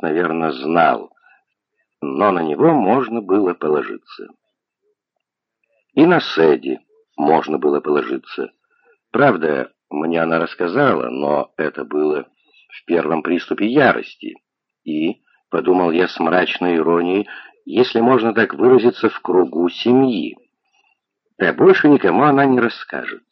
наверное, знал, но на него можно было положиться. И на Сэдди можно было положиться. Правда, мне она рассказала, но это было в первом приступе ярости. И, подумал я с мрачной иронией, если можно так выразиться, в кругу семьи. Да больше никому она не расскажет.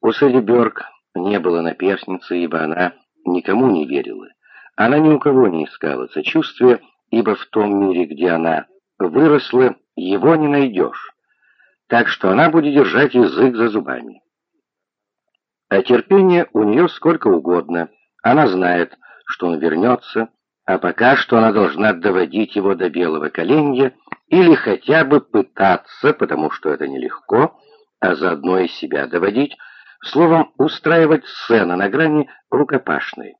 У Сэдди Бёрк не было наперсницы, ибо она никому не верила. Она ни у кого не искала сочувствия, ибо в том мире, где она выросла, его не найдешь. Так что она будет держать язык за зубами. А терпение у нее сколько угодно. Она знает, что он вернется, а пока что она должна доводить его до белого коленя или хотя бы пытаться, потому что это нелегко, а заодно и себя доводить, словом, устраивать сцены на грани рукопашной.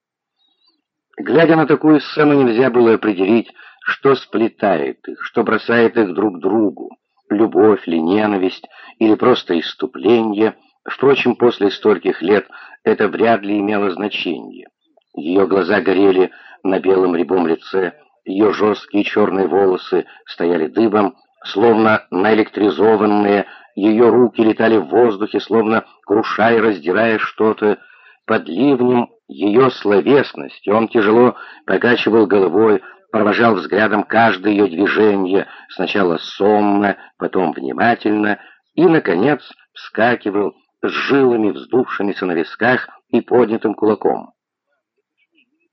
Глядя на такую сцену, нельзя было определить, что сплетает их, что бросает их друг другу, любовь ли, ненависть или просто иступление. Впрочем, после стольких лет это вряд ли имело значение. Ее глаза горели на белом рябом лице, ее жесткие черные волосы стояли дыбом, словно наэлектризованные, ее руки летали в воздухе, словно крушая и раздирая что-то. Под ливнем ее словесность, он тяжело покачивал головой, провожал взглядом каждое ее движение, сначала сонно, потом внимательно, и, наконец, вскакивал с жилами, вздувшимися на висках и поднятым кулаком.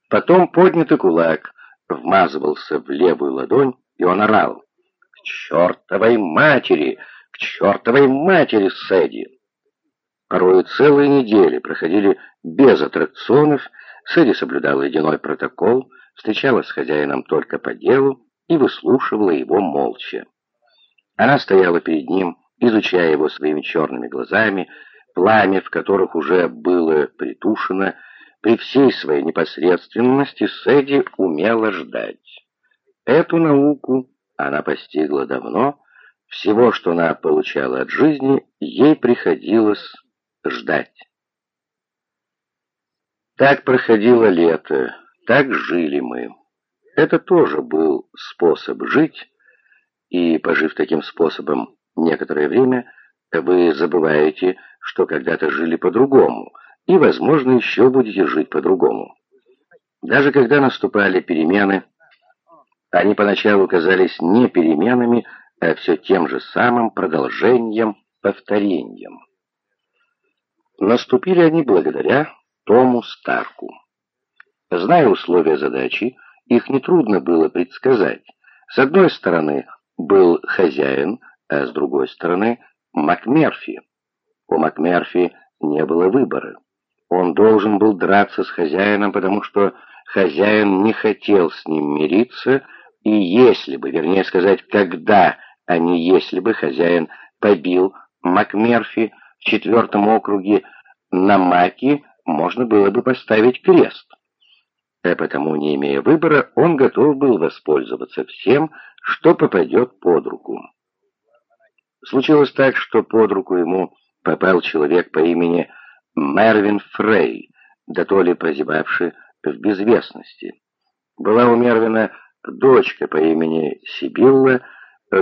Потом поднятый кулак вмазывался в левую ладонь, и он орал. «К чертовой матери! К чертовой матери, Сэдди!» Порой целые недели проходили без аттракционов, Сэдди соблюдала ледяной протокол, встречалась с хозяином только по делу и выслушивала его молча. Она стояла перед ним, изучая его своими черными глазами, пламя в которых уже было притушено, при всей своей непосредственности Сэдди умела ждать. Эту науку она постигла давно, всего, что она получала от жизни, ей приходилось ждать. Так проходило лето, так жили мы. Это тоже был способ жить, и, пожив таким способом некоторое время, вы забываете, что когда-то жили по-другому, и, возможно, еще будете жить по-другому. Даже когда наступали перемены, они поначалу казались не переменами, а все тем же самым продолжением, повторением. Наступили они благодаря Тому Старку. Зная условия задачи, их нетрудно было предсказать. С одной стороны был хозяин, а с другой стороны МакМерфи. У МакМерфи не было выбора. Он должен был драться с хозяином, потому что хозяин не хотел с ним мириться, и если бы, вернее сказать, когда, а не если бы хозяин побил МакМерфи, четвертом округе на Маки можно было бы поставить крест. А потому, не имея выбора, он готов был воспользоваться всем, что попадет под руку. Случилось так, что под руку ему попал человек по имени Мервин Фрей, да то ли прозябавший в безвестности. Была у Мервина дочка по имени Сибилла,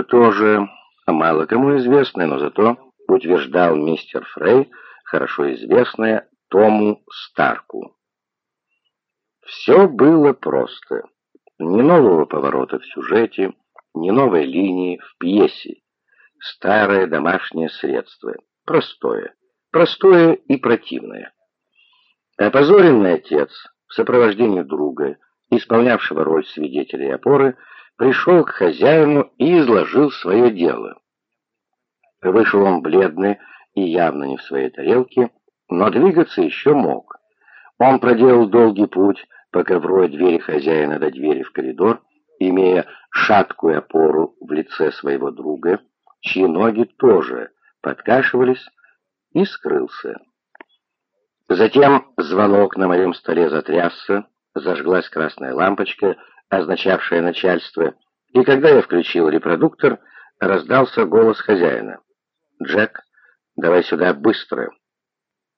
тоже мало кому известная, но зато утверждал мистер Фрей, хорошо известная Тому Старку. Все было просто. Ни нового поворота в сюжете, ни новой линии в пьесе. Старое домашнее средство. Простое. Простое и противное. Опозоренный отец в сопровождении друга, исполнявшего роль свидетеля и опоры, пришел к хозяину и изложил свое дело. Вышел он бледный и явно не в своей тарелке, но двигаться еще мог. Он проделал долгий путь по коврой двери хозяина до двери в коридор, имея шаткую опору в лице своего друга, чьи ноги тоже подкашивались, и скрылся. Затем звонок на моем столе затрясся, зажглась красная лампочка, означавшая начальство, и когда я включил репродуктор, раздался голос хозяина. «Джек, давай сюда быстро».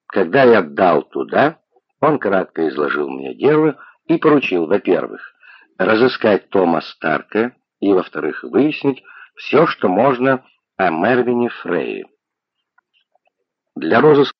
Когда я дал туда, он кратко изложил мне дело и поручил, во-первых, разыскать Тома Старка и, во-вторых, выяснить все, что можно о Мервине Фрейе. Для розыска